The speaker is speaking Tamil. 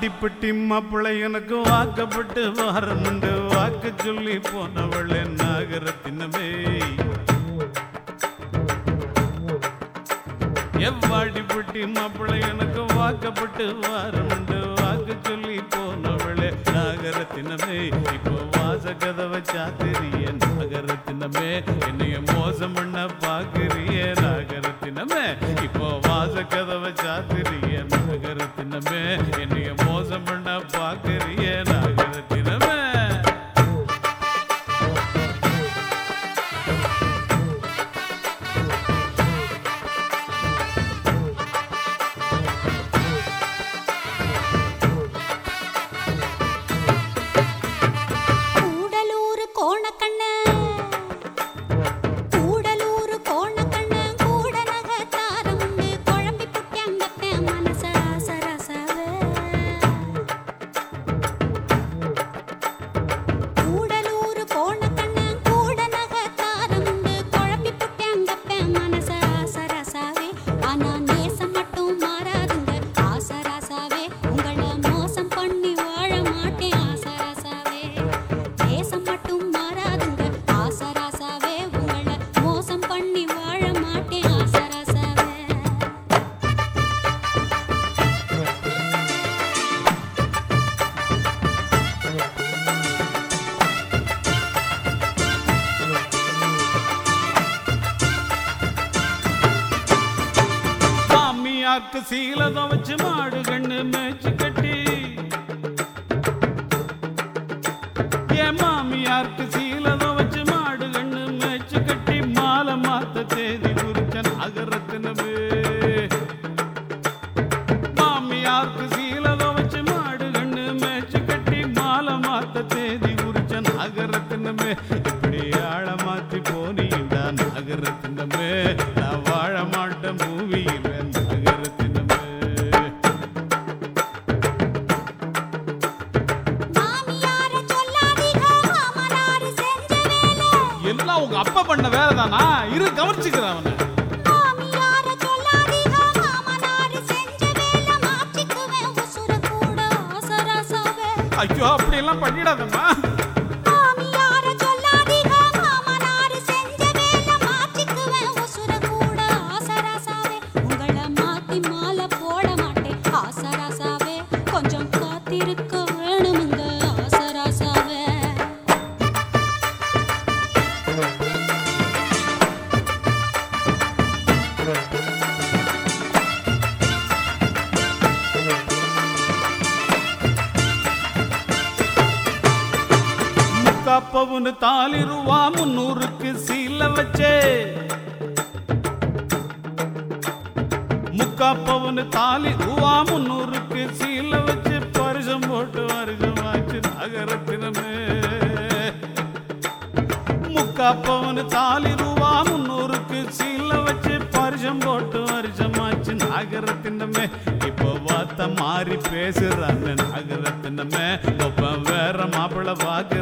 வாடிப்பட்டி மாப்பிள்ளை எனக்கு வாக்கப்பட்டு வாரமுண்டு வாக்கு சொல்லி போனவள் போனவளே நாகரத்தினமே. எவ்வாடிப்பட்டி மாப்பிள்ளை எனக்கு வாக்கப்பட்டு வாரமுண்டு வாக்கு சொல்லி போனவளே நாகரத்தினமே. இப்போ வாச கதவை சாத்திரிய நாகரத்தினமே. என்னைய மோசம் பண்ண பாக்குறிய நாகரத்தினமே. இப்போ வாச கதவை சாத்திரிய நாகரத்தினமே. என்னைய மோசம் மாமியாக்கு சீல வச்சு மாடு கண்ணு மேய்ச்சி கட்டி. என் மாமியாருக்கு சீல வச்சு மாடு கண்ணு மேய்ச்சி கட்டி. மாலை மாத்த தேதி குறிச்சன் அகரத்தினவே மாமியாருக்கு சீல வச்சு மாடு கண்ணு மேய்ச்சி கட்டி. மாலை மாத்த தேதி குறிச்சன் அகரத்தினமே அப்பா பண்ண வேலை தானா இரு கவனிச்சுக்கிறேன் அவனை. மாமியார சொல்லாதீங்க மாமனாரு முக்காப்பவுன்னு தாலிருவா முன்னூறுக்கு சீல வச்சே. முக்காப்பவுன்னு தாலி ரூவா முன்னூறுக்கு சீல வச்சு பரிசம் போட்டு வருஷமாச்சு நகரத்தினமே. முக்காப்பவுன்னு தாலி ரூவா முன்னூறுக்கு சீல வச்சு பரிசம் போட்டு வருஷமாச்சு நகரத்தினமே. இப்போ வார்த்தை மாறி பேசுறாங்க நகரத்தினமே. ஒப்ப வேற மாப்பிள்ள வாக்கு